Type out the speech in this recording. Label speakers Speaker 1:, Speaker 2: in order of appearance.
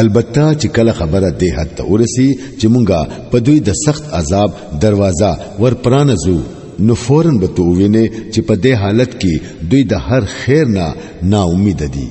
Speaker 1: البته چې کله خبره دې حد ته ورسی چې مونږه په دوی د سخت عذاب دروازه ور پرانځو نو فورن به تو وینه چې په دې حالت کې دوی د هر خیر نه نا امید دي